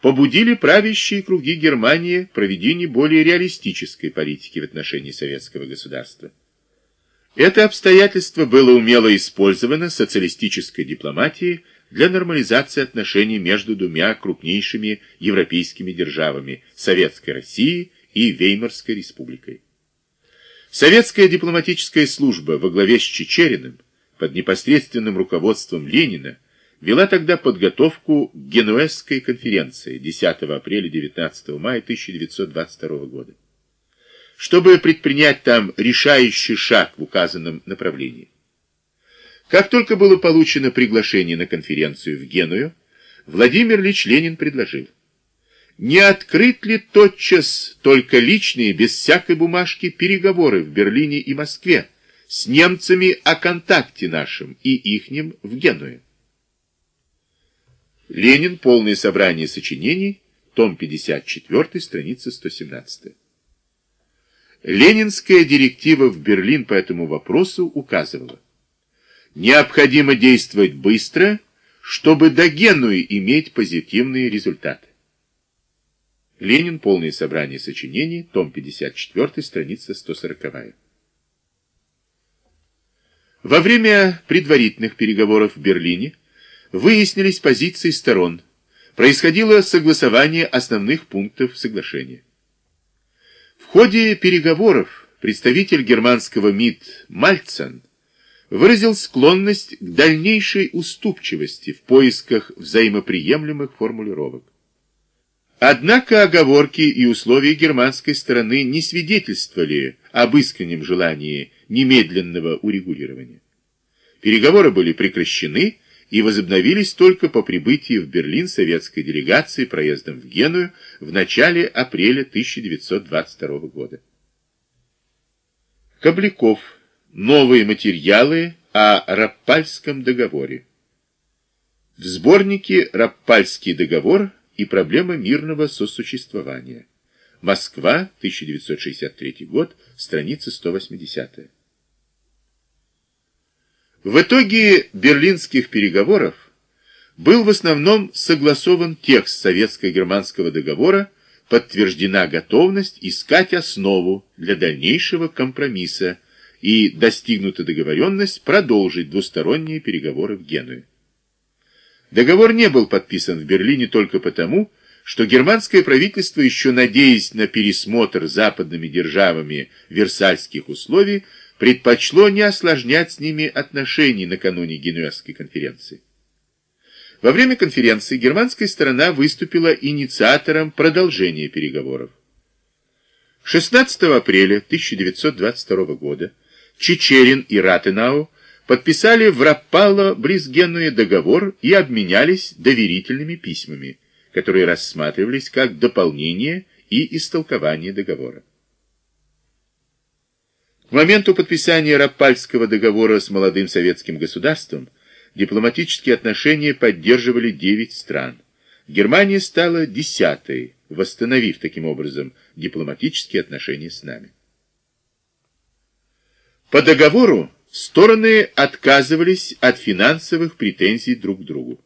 побудили правящие круги Германии к более реалистической политики в отношении советского государства. Это обстоятельство было умело использовано социалистической дипломатией для нормализации отношений между двумя крупнейшими европейскими державами – Советской Россией и Веймарской республикой. Советская дипломатическая служба во главе с Чечериным под непосредственным руководством Ленина вела тогда подготовку к Генуэзской конференции 10 апреля 19 мая 1922 года, чтобы предпринять там решающий шаг в указанном направлении. Как только было получено приглашение на конференцию в Геную, Владимир Ильич Ленин предложил не открыть ли тотчас только личные, без всякой бумажки, переговоры в Берлине и Москве с немцами о контакте нашем и ихнем в Генуе? Ленин. Полное собрание сочинений. Том 54, страница 117. Ленинская директива в Берлин по этому вопросу указывала. Необходимо действовать быстро, чтобы до Генуи иметь позитивные результаты. Ленин. Полное собрание сочинений. Том 54, страница 140. Во время предварительных переговоров в Берлине выяснились позиции сторон, происходило согласование основных пунктов соглашения. В ходе переговоров представитель германского МИД Мальцен выразил склонность к дальнейшей уступчивости в поисках взаимоприемлемых формулировок. Однако оговорки и условия германской стороны не свидетельствовали об искреннем желании немедленного урегулирования. Переговоры были прекращены и возобновились только по прибытии в Берлин советской делегации проездом в Геную в начале апреля 1922 года. Кобляков. Новые материалы о Раппальском договоре. В сборнике «Раппальский договор» и проблема мирного сосуществования. Москва, 1963 год, страница 180. В итоге берлинских переговоров был в основном согласован текст советско-германского договора, подтверждена готовность искать основу для дальнейшего компромисса и достигнута договоренность продолжить двусторонние переговоры в Генуе. Договор не был подписан в Берлине только потому, что германское правительство, еще надеясь на пересмотр западными державами версальских условий, предпочло не осложнять с ними отношения накануне Генуэзской конференции. Во время конференции германская сторона выступила инициатором продолжения переговоров. 16 апреля 1922 года Чечерин и Ратенау подписали в Раппало близ договор и обменялись доверительными письмами, которые рассматривались как дополнение и истолкование договора. К моменту подписания Раппальского договора с молодым советским государством дипломатические отношения поддерживали 9 стран. Германия стала десятой, восстановив таким образом дипломатические отношения с нами. По договору Стороны отказывались от финансовых претензий друг к другу.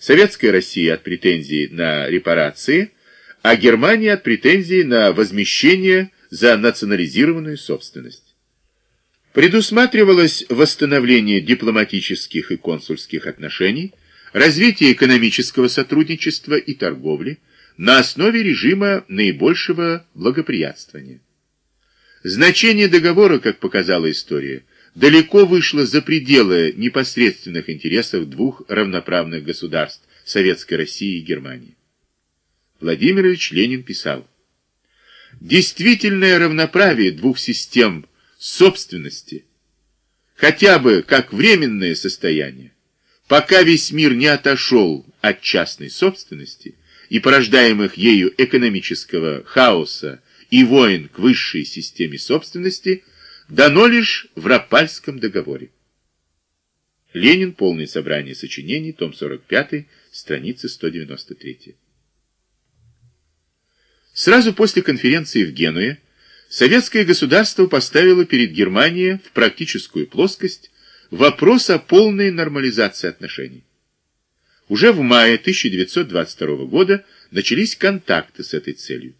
Советская Россия от претензий на репарации, а Германия от претензий на возмещение за национализированную собственность. Предусматривалось восстановление дипломатических и консульских отношений, развитие экономического сотрудничества и торговли на основе режима наибольшего благоприятствования. Значение договора, как показала история, далеко вышло за пределы непосредственных интересов двух равноправных государств – Советской России и Германии. Владимир Ильич Ленин писал, «Действительное равноправие двух систем собственности, хотя бы как временное состояние, пока весь мир не отошел от частной собственности и порождаемых ею экономического хаоса и войн к высшей системе собственности – дано лишь в Рапальском договоре. Ленин. Полное собрание сочинений. Том 45. Страница 193. Сразу после конференции в Генуе советское государство поставило перед Германией в практическую плоскость вопрос о полной нормализации отношений. Уже в мае 1922 года начались контакты с этой целью.